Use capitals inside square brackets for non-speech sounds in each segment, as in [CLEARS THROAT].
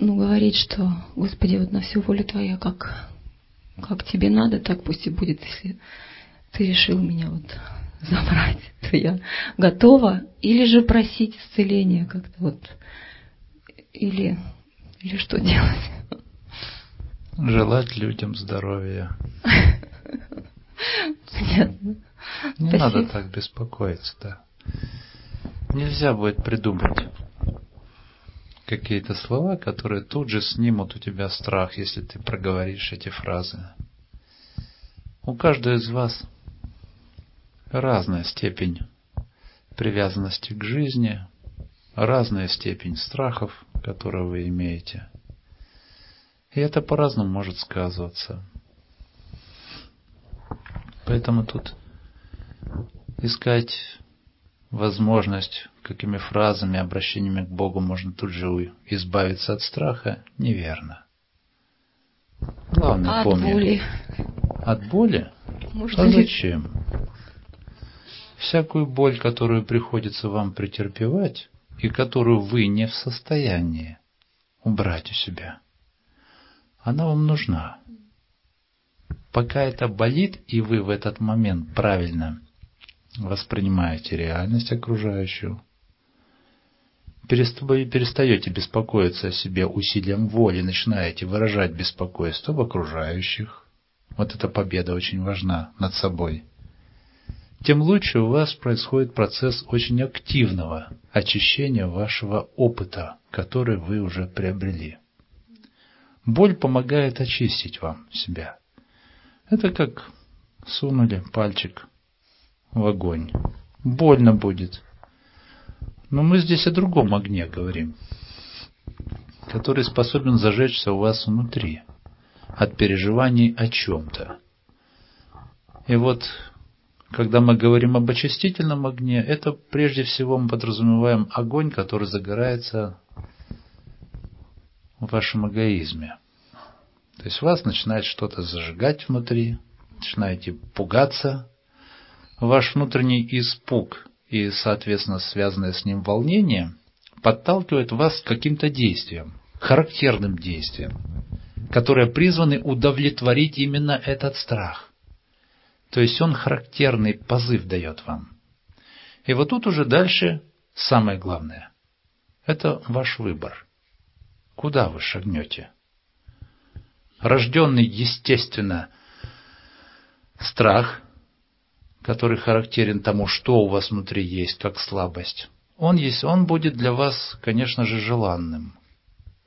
ну, говорить, что, Господи, вот на всю волю Твоя, как, как Тебе надо, так пусть и будет, если Ты решил меня вот забрать, [LAUGHS] то я готова. Или же просить исцеления как-то вот, или, или что делать? Желать людям здоровья. Понятно. Не Спасибо. надо так беспокоиться, да. Нельзя будет придумать какие-то слова, которые тут же снимут у тебя страх, если ты проговоришь эти фразы. У каждого из вас разная степень привязанности к жизни, разная степень страхов, которые вы имеете. И это по-разному может сказываться. Поэтому тут искать возможность, какими фразами, обращениями к Богу можно тут же избавиться от страха, неверно. Главное а помнить. От боли. От боли? Можно а зачем? Всякую боль, которую приходится вам претерпевать, и которую вы не в состоянии убрать у себя, она вам нужна. Пока это болит, и вы в этот момент правильно воспринимаете реальность окружающую, перестаете беспокоиться о себе усилием воли, начинаете выражать беспокойство в окружающих. Вот эта победа очень важна над собой. Тем лучше у вас происходит процесс очень активного очищения вашего опыта, который вы уже приобрели. Боль помогает очистить вам себя. Это как сунули пальчик в огонь. Больно будет. Но мы здесь о другом огне говорим, который способен зажечься у вас внутри от переживаний о чем-то. И вот, когда мы говорим об очистительном огне, это прежде всего мы подразумеваем огонь, который загорается в вашем эгоизме. То есть вас начинает что-то зажигать внутри, начинаете пугаться, ваш внутренний испуг и, соответственно, связанное с ним волнение подталкивает вас к каким-то действиям, характерным действиям, которые призваны удовлетворить именно этот страх. То есть он характерный позыв дает вам. И вот тут уже дальше самое главное. Это ваш выбор. Куда вы шагнете? Рожденный, естественно, страх который характерен тому, что у вас внутри есть, как слабость, он, есть, он будет для вас, конечно же, желанным.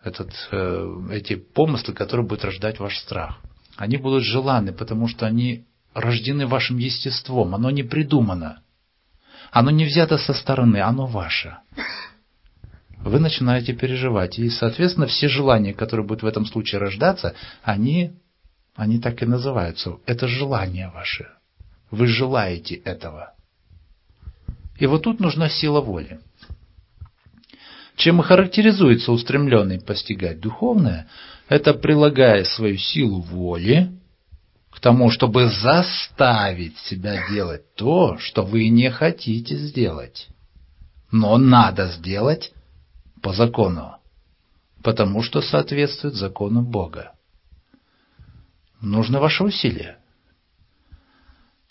Этот, э, эти помыслы, которые будут рождать ваш страх. Они будут желанны, потому что они рождены вашим естеством, оно не придумано. Оно не взято со стороны, оно ваше. Вы начинаете переживать. И, соответственно, все желания, которые будут в этом случае рождаться, они, они так и называются. Это желания ваши. Вы желаете этого. И вот тут нужна сила воли. Чем и характеризуется устремленный постигать духовное, это прилагая свою силу воли к тому, чтобы заставить себя делать то, что вы не хотите сделать. Но надо сделать по закону, потому что соответствует закону Бога. Нужно ваше усилие.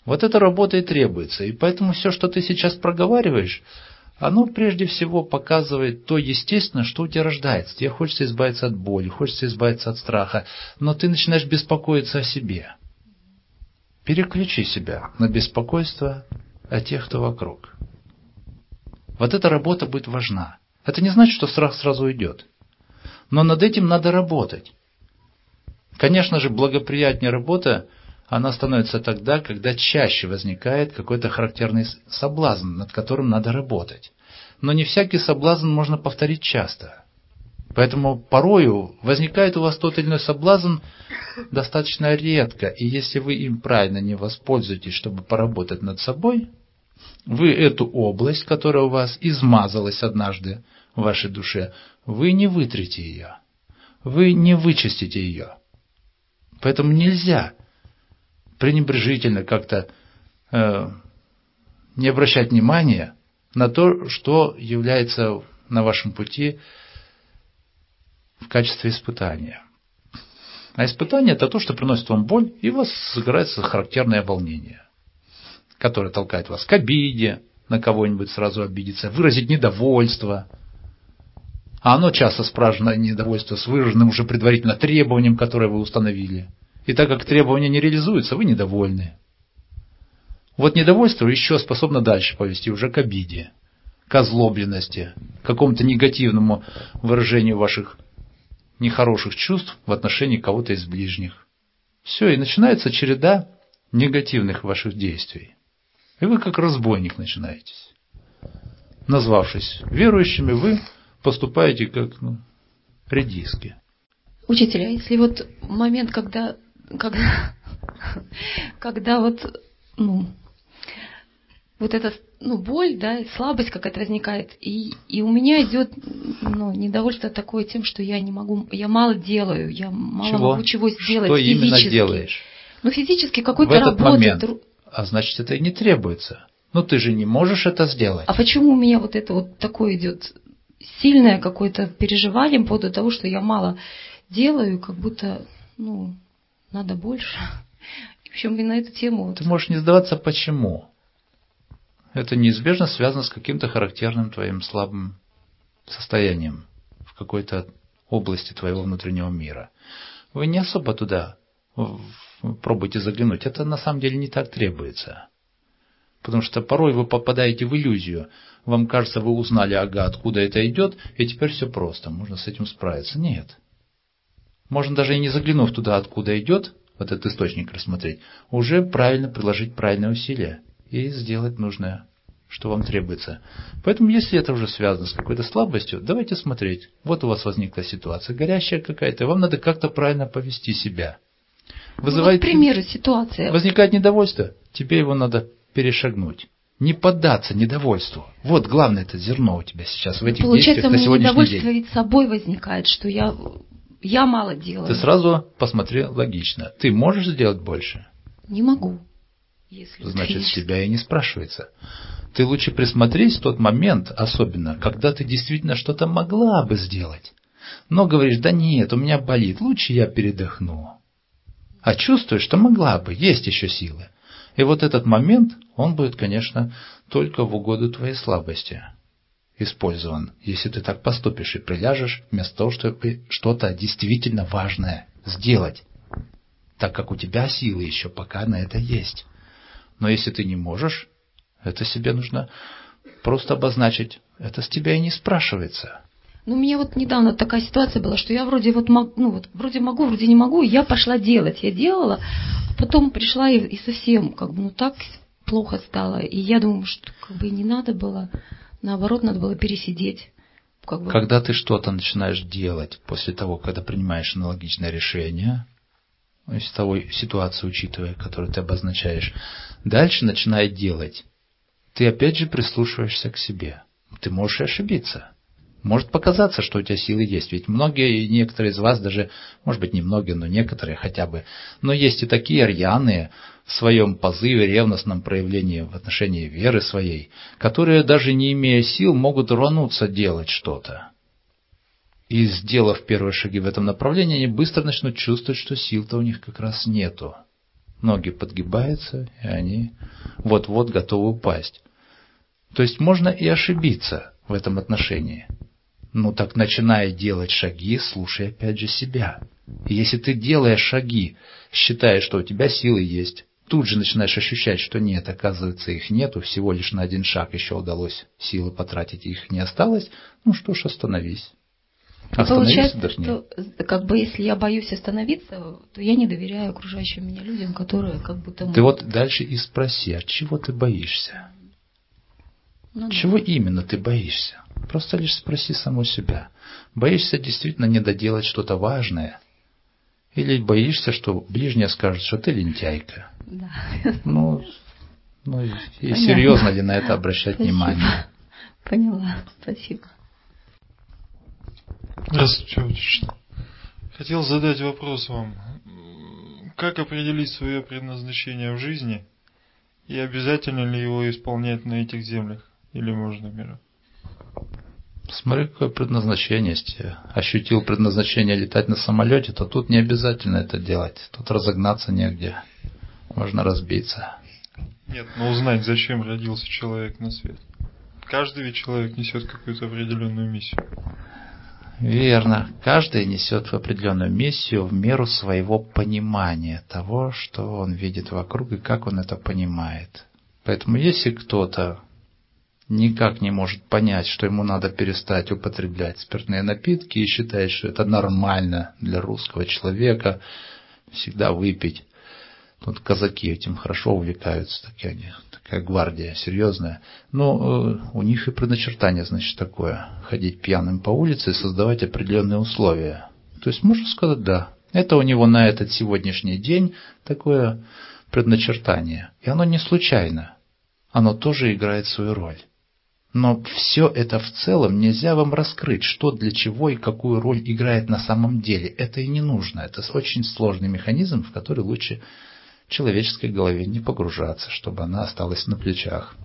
Вот эта работа и требуется. И поэтому все, что ты сейчас проговариваешь, оно прежде всего показывает то естественно, что у тебя рождается. Тебе хочется избавиться от боли, хочется избавиться от страха, но ты начинаешь беспокоиться о себе. Переключи себя на беспокойство о тех, кто вокруг. Вот эта работа будет важна. Это не значит, что страх сразу уйдет. Но над этим надо работать. Конечно же, благоприятнее работа она становится тогда, когда чаще возникает какой-то характерный соблазн, над которым надо работать. Но не всякий соблазн можно повторить часто. Поэтому порою возникает у вас тот или иной соблазн достаточно редко, и если вы им правильно не воспользуетесь, чтобы поработать над собой, вы эту область, которая у вас измазалась однажды в вашей душе, вы не вытрете ее, вы не вычистите ее. Поэтому нельзя пренебрежительно как-то э, не обращать внимания на то, что является на вашем пути в качестве испытания. А испытание – это то, что приносит вам боль, и у вас загорается характерное волнение, которое толкает вас к обиде, на кого-нибудь сразу обидеться, выразить недовольство. А оно часто спрашивано недовольство с выраженным уже предварительно требованием, которое вы установили. И так как требования не реализуются, вы недовольны. Вот недовольство еще способно дальше повести уже к обиде, к озлобленности, к какому-то негативному выражению ваших нехороших чувств в отношении кого-то из ближних. Все, и начинается череда негативных ваших действий. И вы как разбойник начинаетесь. Назвавшись верующими, вы поступаете как ну, редиски. Учитель, а если вот момент, когда, когда, когда вот, ну, вот эта ну, боль, да, слабость какая-то возникает, и, и у меня идет ну, недовольство такое тем, что я не могу, я мало делаю, я мало чего? могу чего сделать Что физически. именно делаешь? Ну, физически какой-то работы. момент. А значит, это и не требуется. Но ты же не можешь это сделать. А почему у меня вот это вот такое идет сильное какое-то переживание по поводу того, что я мало делаю, как будто, ну, надо больше. [LAUGHS] В общем, и на эту тему Ты можешь не сдаваться почему. Это неизбежно связано с каким-то характерным твоим слабым состоянием в какой-то области твоего внутреннего мира. Вы не особо туда пробуйте заглянуть. Это на самом деле не так требуется. Потому что порой вы попадаете в иллюзию. Вам кажется, вы узнали, ага, откуда это идет, и теперь все просто, можно с этим справиться. Нет. Можно даже и не заглянув туда, откуда идет, вот этот источник рассмотреть, уже правильно приложить правильные усилия и сделать нужное, что вам требуется. Поэтому, если это уже связано с какой-то слабостью, давайте смотреть. Вот у вас возникла ситуация горящая какая-то, вам надо как-то правильно повести себя. Ну, Вызывает, вот, к примеру, ситуация. возникает недовольство, тебе его надо перешагнуть. Не поддаться недовольству. Вот главное это зерно у тебя сейчас в этих Получается, действиях на сегодняшний недовольство день. ведь собой возникает, что я, я мало делаю. Ты сразу посмотри логично. Ты можешь сделать больше? Не могу. Если Значит, физически. тебя и не спрашивается. Ты лучше присмотрись в тот момент, особенно, когда ты действительно что-то могла бы сделать. Но говоришь, да нет, у меня болит, лучше я передохну. А чувствуешь, что могла бы, есть еще силы. И вот этот момент, он будет, конечно, только в угоду твоей слабости использован, если ты так поступишь и приляжешь, вместо того, чтобы что-то действительно важное сделать, так как у тебя силы еще пока на это есть. Но если ты не можешь, это себе нужно просто обозначить. Это с тебя и не спрашивается. Ну, у меня вот недавно такая ситуация была, что я вроде вот, мог- ну, вот вроде могу, вроде не могу, и я пошла делать. Я делала, а потом пришла и, и совсем как бы, ну, так плохо стало. И я думаю, что как бы не надо было, наоборот, надо было пересидеть. Как бы. Когда ты что-то начинаешь делать после того, когда принимаешь аналогичное решение, из того ситуацию учитывая, которую ты обозначаешь, дальше начинай делать. Ты опять же прислушиваешься к себе. Ты можешь ошибиться. Может показаться, что у тебя силы есть. Ведь многие, некоторые из вас даже, может быть не многие, но некоторые хотя бы, но есть и такие рьяные в своем позыве, ревностном проявлении в отношении веры своей, которые даже не имея сил могут рвануться делать что-то. И сделав первые шаги в этом направлении, они быстро начнут чувствовать, что сил-то у них как раз нету. Ноги подгибаются, и они вот-вот готовы упасть. То есть можно и ошибиться в этом отношении. Ну так начиная делать шаги, слушай опять же себя. Если ты делаешь шаги, считая, что у тебя силы есть, тут же начинаешь ощущать, что нет, оказывается, их нету, всего лишь на один шаг еще удалось силы потратить, их не осталось, ну что ж, остановись. Остановись, Получается, отдохни. что как бы если я боюсь остановиться, то я не доверяю окружающим меня людям, которые как будто... Ты вот дальше и спроси, от чего ты боишься? Ну да. Чего именно ты боишься? Просто лишь спроси саму себя. Боишься действительно не доделать что-то важное? Или боишься, что ближняя скажет, что ты лентяйка? Да. Ну, ну и, и Понятно. серьезно ли на это обращать Спасибо. внимание? Поняла, спасибо. Здравствуйте, Отечество. Хотел задать вопрос вам. Как определить свое предназначение в жизни и обязательно ли его исполнять на этих землях или можно мира? Смотри, какое предназначение. Если ощутил предназначение летать на самолете, то тут не обязательно это делать. Тут разогнаться негде. Можно разбиться. Нет, но узнать, зачем родился человек на свет. Каждый ведь человек несет какую-то определенную миссию. Верно. Каждый несет определенную миссию в меру своего понимания того, что он видит вокруг и как он это понимает. Поэтому если кто-то никак не может понять, что ему надо перестать употреблять спиртные напитки и считает, что это нормально для русского человека всегда выпить, Тут казаки этим хорошо увлекаются, такие они, такая гвардия серьезная. Но э, у них и предначертание, значит, такое. Ходить пьяным по улице и создавать определенные условия. То есть можно сказать, да. Это у него на этот сегодняшний день такое предначертание. И оно не случайно. Оно тоже играет свою роль. Но все это в целом нельзя вам раскрыть, что для чего и какую роль играет на самом деле. Это и не нужно. Это очень сложный механизм, в который лучше человеческой голове не погружаться, чтобы она осталась на плечах.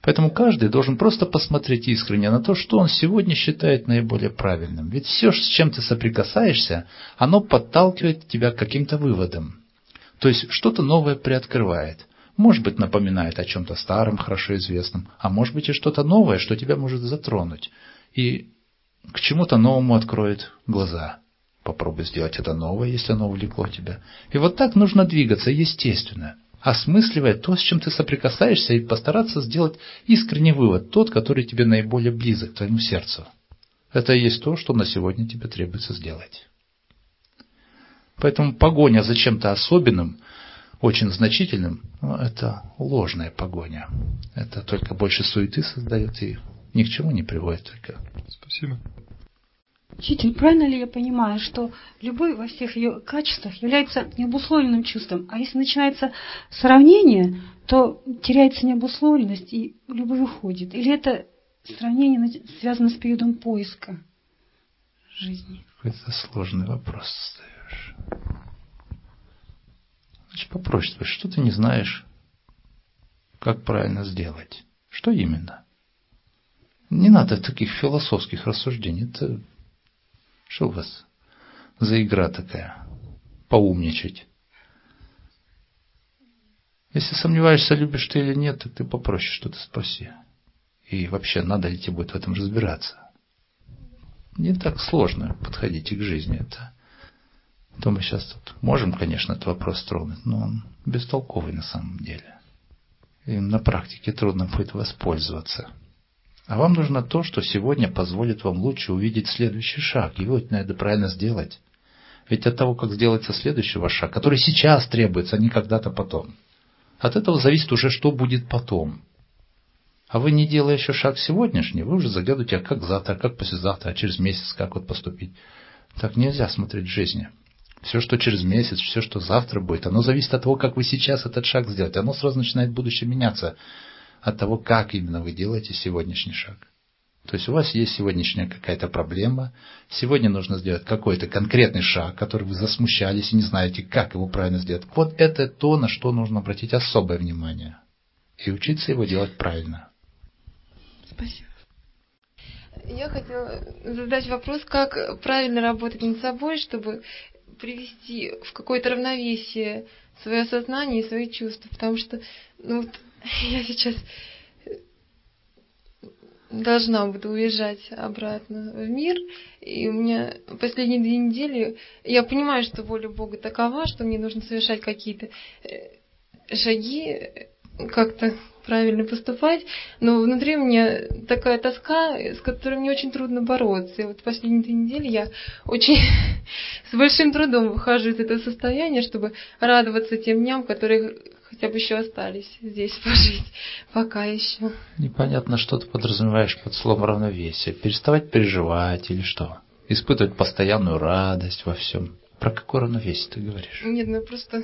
Поэтому каждый должен просто посмотреть искренне на то, что он сегодня считает наиболее правильным. Ведь все, с чем ты соприкасаешься, оно подталкивает тебя к каким-то выводам. То есть что-то новое приоткрывает. Может быть, напоминает о чем-то старом, хорошо известном, а может быть и что-то новое, что тебя может затронуть. И к чему-то новому откроет глаза. Попробуй сделать это новое, если оно увлекло тебя. И вот так нужно двигаться естественно, осмысливая то, с чем ты соприкасаешься, и постараться сделать искренний вывод, тот, который тебе наиболее близок к твоему сердцу. Это и есть то, что на сегодня тебе требуется сделать. Поэтому погоня за чем-то особенным, очень значительным, ну, это ложная погоня. Это только больше суеты создает и ни к чему не приводит только. Спасибо. Учитель, правильно ли я понимаю, что любовь во всех ее качествах является необусловленным чувством, а если начинается сравнение, то теряется необусловленность и любовь уходит? Или это сравнение связано с периодом поиска жизни? Это сложный вопрос. Значит, что ты не знаешь, как правильно сделать? Что именно? Не надо таких философских рассуждений. Это что у вас за игра такая? Поумничать. Если сомневаешься, любишь ты или нет, то ты попроще что-то спроси. И вообще, надо ли тебе будет в этом разбираться? Не так сложно подходить к жизни. Это то мы сейчас тут можем, конечно, этот вопрос тронуть, но он бестолковый на самом деле. И на практике трудно будет воспользоваться. А вам нужно то, что сегодня позволит вам лучше увидеть следующий шаг. Его надо правильно сделать. Ведь от того, как сделается следующий ваш шаг, который сейчас требуется, а не когда-то потом. От этого зависит уже, что будет потом. А вы, не делая еще шаг сегодняшний, вы уже загадываете, а как завтра, а как послезавтра, а через месяц как вот поступить. Так нельзя смотреть в жизни. Все, что через месяц, все, что завтра будет, оно зависит от того, как вы сейчас этот шаг сделаете. Оно сразу начинает в будущем меняться от того, как именно вы делаете сегодняшний шаг. То есть у вас есть сегодняшняя какая-то проблема, сегодня нужно сделать какой-то конкретный шаг, который вы засмущались и не знаете, как его правильно сделать. Вот это то, на что нужно обратить особое внимание. И учиться его делать правильно. Спасибо. Я хотела задать вопрос, как правильно работать над собой, чтобы привести в какое-то равновесие свое сознание и свои чувства. Потому что ну, вот, [LAUGHS] я сейчас должна буду уезжать обратно в мир. И у меня последние две недели, я понимаю, что воля Бога такова, что мне нужно совершать какие-то э, шаги, как-то правильно поступать, но внутри у меня такая тоска, с которой мне очень трудно бороться. И вот последние две недели я очень [LAUGHS] с большим трудом выхожу из этого состояния, чтобы радоваться тем дням, которые хотя бы еще остались здесь [LAUGHS] пожить, пока еще. Непонятно, что ты подразумеваешь под словом равновесие. Переставать переживать или что? Испытывать постоянную радость во всем. Про какое равновесие ты говоришь? Нет, ну просто...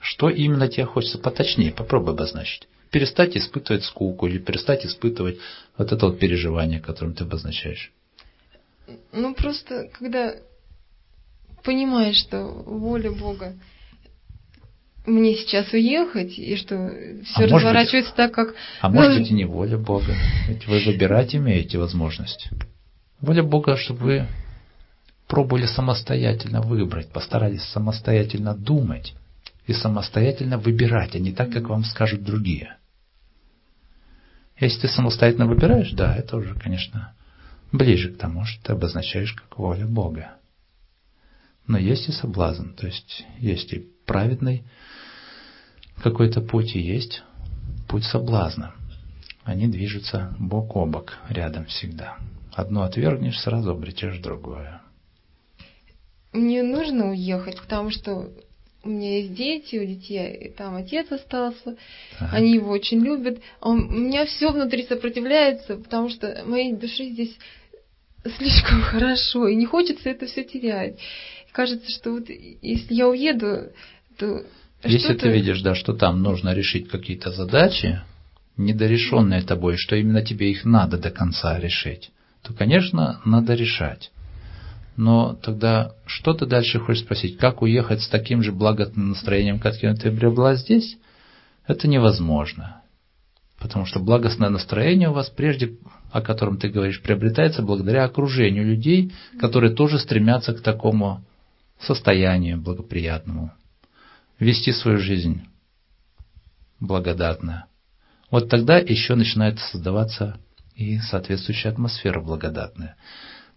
Что именно тебе хочется? Поточнее, попробуй обозначить. Перестать испытывать скуку или перестать испытывать вот это вот переживание, которым ты обозначаешь. Ну, просто, когда понимаешь, что воля Бога мне сейчас уехать, и что все А разворачивается так, как... А Ну, может быть и не воля Бога. Ведь вы выбирать имеете возможность. Воля Бога, чтобы вы пробовали самостоятельно выбрать, постарались самостоятельно думать и самостоятельно выбирать, а не так, как вам скажут другие. Если ты самостоятельно выбираешь, да, это уже, конечно, ближе к тому, что ты обозначаешь как воля Бога. Но есть и соблазн, то есть есть и праведный какой-то путь, и есть путь соблазна. Они движутся бок о бок, рядом всегда. Одно отвергнешь, сразу обретешь другое. Мне нужно уехать, потому что у меня есть дети, у детей там отец остался, Так. они его очень любят. Он- у меня все внутри сопротивляется, потому что моей душе здесь слишком [LAUGHS] хорошо, и не хочется это все терять. Кажется, что вот если я уеду, то Если ты видишь, да, что там нужно решить какие-то задачи, недорешенные тобой, что именно тебе их надо до конца решить, то, конечно, надо решать. Но тогда что ты дальше хочешь спросить? Как уехать с таким же благостным настроением, каким ты приобрела здесь? Это невозможно. Потому что благостное настроение у вас прежде, о котором ты говоришь, приобретается благодаря окружению людей, которые тоже стремятся к такому состоянию благоприятному. Вести свою жизнь благодатно. Вот тогда еще начинает создаваться и соответствующая атмосфера благодатная.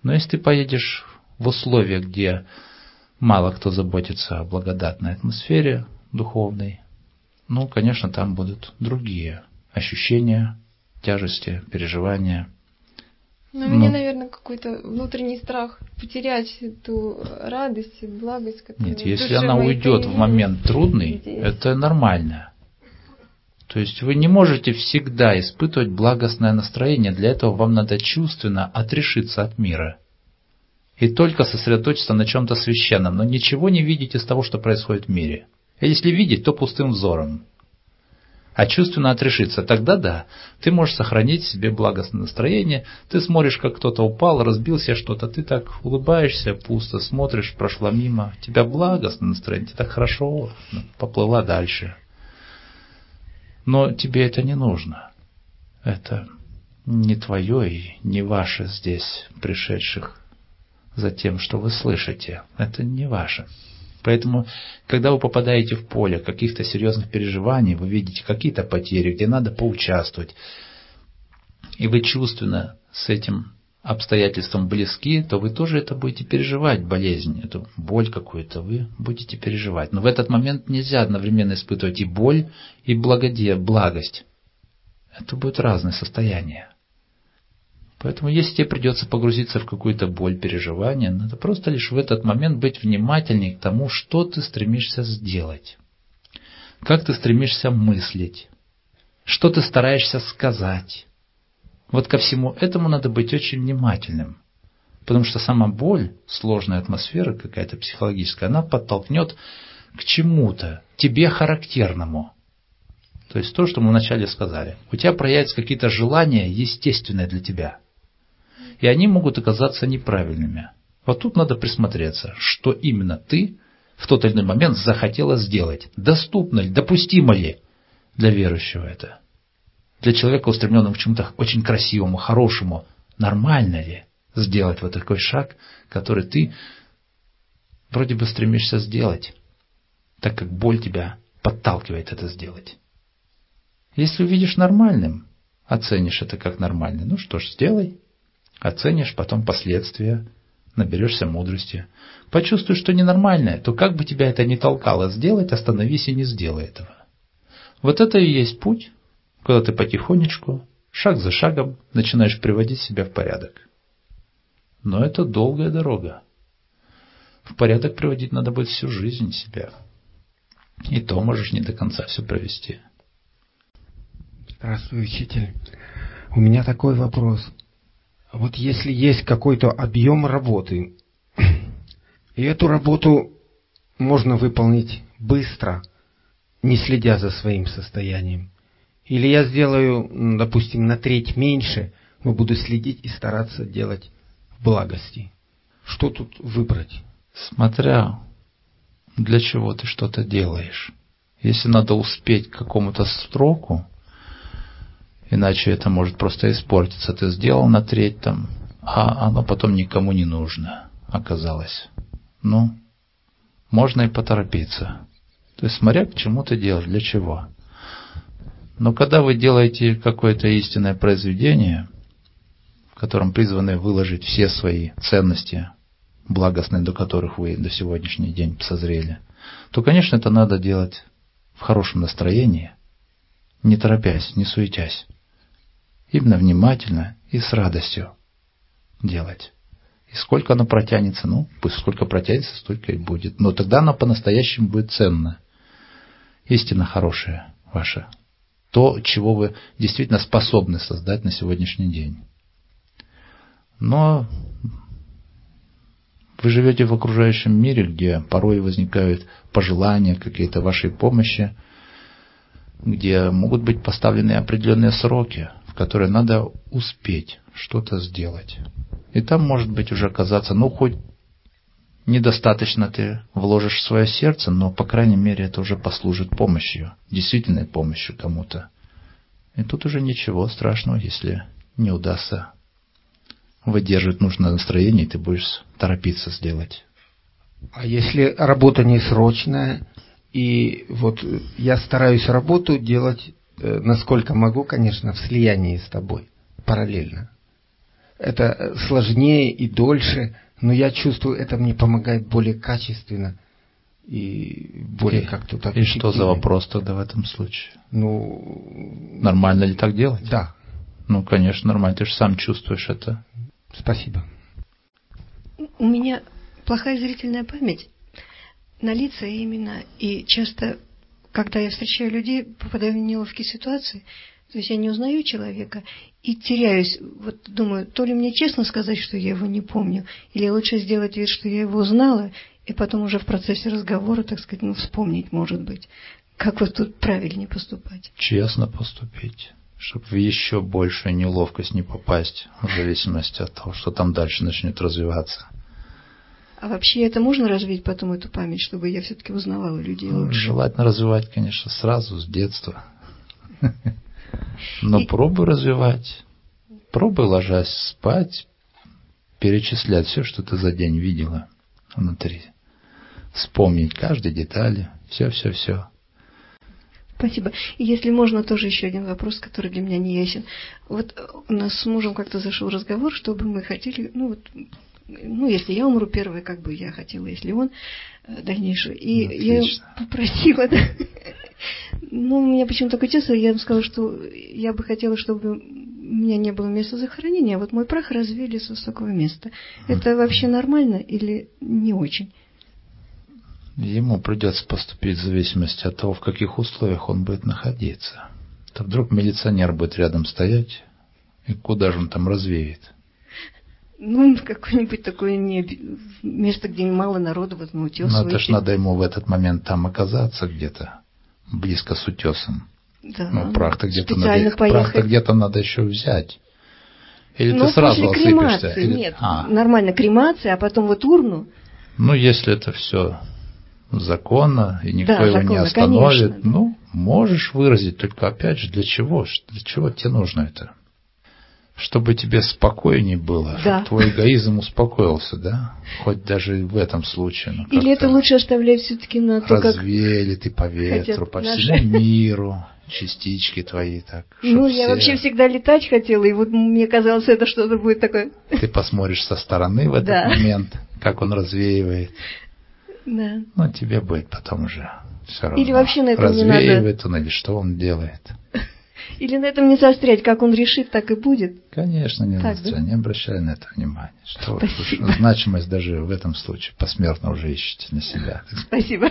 Но если ты поедешь в условия, где мало кто заботится о благодатной атмосфере духовной, ну, конечно, там будут другие ощущения, тяжести, переживания. Ну, у меня, Ну. наверное, какой-то внутренний страх потерять эту радость и благость, которая Нет, если она уйдет в момент трудный, здесь. это нормально. То есть вы не можете всегда испытывать благостное настроение, для этого вам надо чувственно отрешиться от мира. И только сосредоточиться на чем-то священном, но ничего не видеть из того, что происходит в мире. А если видеть, то пустым взором. А чувственно отрешиться, тогда да, ты можешь сохранить себе благостное настроение, ты смотришь, как кто-то упал, разбился что-то, ты так улыбаешься, пусто смотришь, прошла мимо, у тебя благостное настроение, тебе так хорошо, ну, поплыла дальше. Но тебе это не нужно. Это не твое и не ваше здесь пришедших за тем, что вы слышите. Это не ваше. Поэтому, когда вы попадаете в поле каких-то серьезных переживаний, вы видите какие-то потери, где надо поучаствовать, и вы чувственно с этим обстоятельством близки, то вы тоже это будете переживать, болезнь, эту боль какую-то вы будете переживать. Но в этот момент нельзя одновременно испытывать и боль, и благоде, благость. Это будет разные состояния. Поэтому если тебе придется погрузиться в какую-то боль, переживание, надо просто лишь в этот момент быть внимательней к тому, что ты стремишься сделать. Как ты стремишься мыслить. Что ты стараешься сказать. Вот ко всему этому надо быть очень внимательным. Потому что сама боль, сложная атмосфера какая-то психологическая, она подтолкнет к чему-то, тебе характерному. То есть то, что мы вначале сказали. У тебя проявятся какие-то желания, естественные для тебя. И они могут оказаться неправильными. Вот тут надо присмотреться, что именно ты в тот или иной момент захотела сделать. Доступно ли, допустимо ли для верующего это? Для человека, устремленного к чему-то очень красивому, хорошему, нормально ли сделать вот такой шаг, который ты вроде бы стремишься сделать, так как боль тебя подталкивает это сделать. Если увидишь нормальным, оценишь это как нормально, ну что ж, сделай. Оценишь потом последствия, наберешься мудрости. Почувствуешь, что ненормальное, то как бы тебя это ни толкало сделать, остановись и не сделай этого. Вот это и есть путь, когда ты потихонечку, шаг за шагом, начинаешь приводить себя в порядок. Но это долгая дорога. В порядок приводить надо будет всю жизнь себя. И то можешь не до конца все провести. Здравствуй, учитель. У меня такой вопрос. Вот если есть какой-то объем работы, [CLEARS THROAT] и эту работу можно выполнить быстро, не следя за своим состоянием, или я сделаю, допустим, на треть меньше, но буду следить и стараться делать благости. Что тут выбрать? Смотря для чего ты что-то делаешь. Если надо успеть к какому-то сроку, иначе это может просто испортиться. Ты сделал на треть там, а оно потом никому не нужно оказалось. Ну, можно и поторопиться. То есть смотря к чему ты делаешь, для чего. Но когда вы делаете какое-то истинное произведение, в котором призваны выложить все свои ценности, благостные, до которых вы до сегодняшний день созрели, то, конечно, это надо делать в хорошем настроении, не торопясь, не суетясь. Именно внимательно и с радостью делать. И сколько оно протянется, ну, пусть сколько протянется, столько и будет. Но тогда оно по-настоящему будет ценно. Истинно хорошее ваше. То, чего вы действительно способны создать на сегодняшний день. Но вы живете в окружающем мире, где порой возникают пожелания какие-то вашей помощи, где могут быть поставлены определенные сроки, в которые надо успеть что-то сделать. И там может быть уже оказаться, ну, хоть недостаточно ты вложишь в свое сердце, но, по крайней мере, это уже послужит помощью, действительной помощью кому-то. И тут уже ничего страшного, если не удастся выдерживать нужное настроение, и ты будешь торопиться сделать. А если работа не срочная, и вот я стараюсь работу делать, э, насколько могу, конечно, в слиянии с тобой, параллельно это сложнее и дольше, но я чувствую, это мне помогает более качественно и более как-то так. И что за вопрос тогда в этом случае? Ну, нормально ли так делать? Да. Ну, конечно, нормально. Ты же сам чувствуешь это. Спасибо. У меня плохая зрительная память на лица именно, и часто, когда я встречаю людей, попадаю в неловкие ситуации, то есть я не узнаю человека и теряюсь. Вот думаю, то ли мне честно сказать, что я его не помню, или лучше сделать вид, что я его узнала, и потом уже в процессе разговора, так сказать, ну, вспомнить, может быть. Как вот тут правильнее поступать? Честно поступить, чтобы в еще большую неловкость не попасть, в зависимости от того, что там дальше начнет развиваться. А вообще это можно развить потом, эту память, чтобы я все-таки узнавала людей ну, лучше? Желательно развивать, конечно, сразу, с детства. Но и... пробуй развивать. Пробуй, ложась спать, перечислять все, что ты за день видела внутри. Вспомнить каждой детали. Все, все, все. Спасибо. И если можно, тоже еще один вопрос, который для меня не ясен. Вот у нас с мужем как-то зашел разговор, чтобы мы хотели, ну вот, ну если я умру первой, как бы я хотела, если он э, дальнейшую. И Отлично. я попросила, [LAUGHS] да, ну, у меня почему-то такое чувство, я им сказала, что я бы хотела, чтобы у меня не было места захоронения, а вот мой прах развели с высокого места. Это вообще нормально или не очень? Ему придется поступить в зависимости от того, в каких условиях он будет находиться. То вдруг милиционер будет рядом стоять, и куда же он там развеет? Ну, какое-нибудь такое не... место, где мало народу, вот на утес. Ну, это ж надо ему в этот момент там оказаться где-то близко с утесом. Да. Ну, прах-то где-то надо, прах где-то надо еще взять. Или Но ты ну, сразу после осыпешься? Кремации, Или... Нет, а. нормально кремация, а потом вот урну. Ну, если это все законно, и никто да, его законно, не остановит, конечно, да. ну, можешь выразить, только опять же, для чего? Для чего тебе нужно это? Чтобы тебе спокойнее было, да. чтобы твой эгоизм успокоился, да? Хоть даже в этом случае. Ну, Или это лучше оставлять все-таки на то, как... Развеяли ты по ветру, по наши... всему миру, частички твои так. Ну, я все... вообще всегда летать хотела, и вот мне казалось, это что-то будет такое. Ты посмотришь со стороны в этот да. момент, как он развеивает. Да. Ну, тебе будет потом уже все равно. Или вообще на Развеивает не надо. он или что он делает. Или на этом не заострять, как он решит, так и будет? Конечно, не так, да? не обращай на это внимания. Что уж, значимость даже в этом случае посмертно уже ищете на себя. Спасибо.